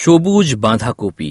সবুজ বাঁধাকপি